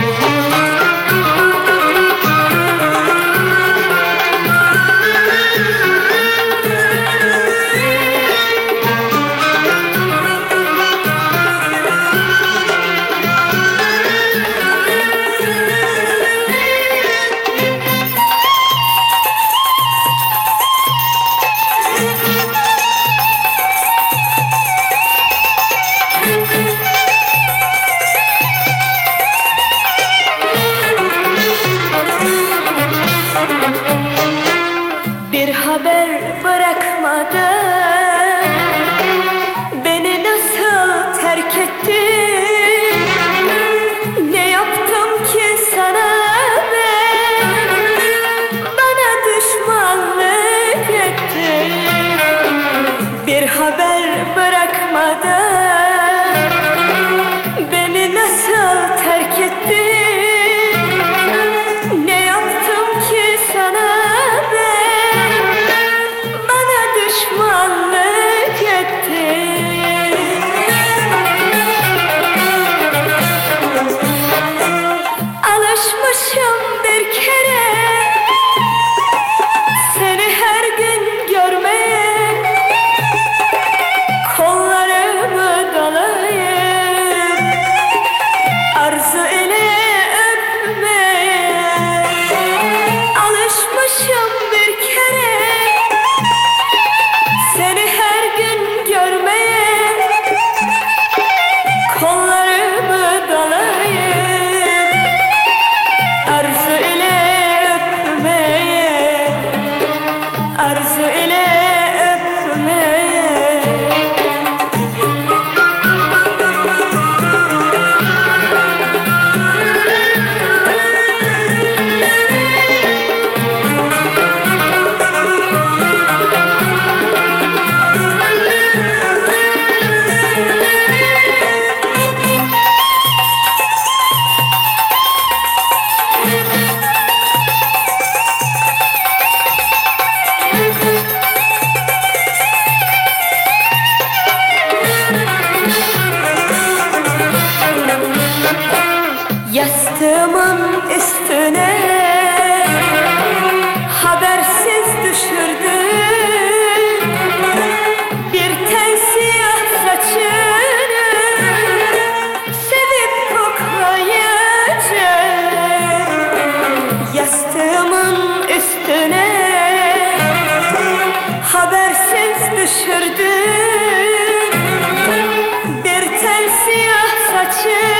Música bırakmadı Yastığımın üstüne habersiz düşürdü bir tel siyah saçını sevip koklayacak yastığımın üstüne habersiz düşürdü bir tel siyah saçını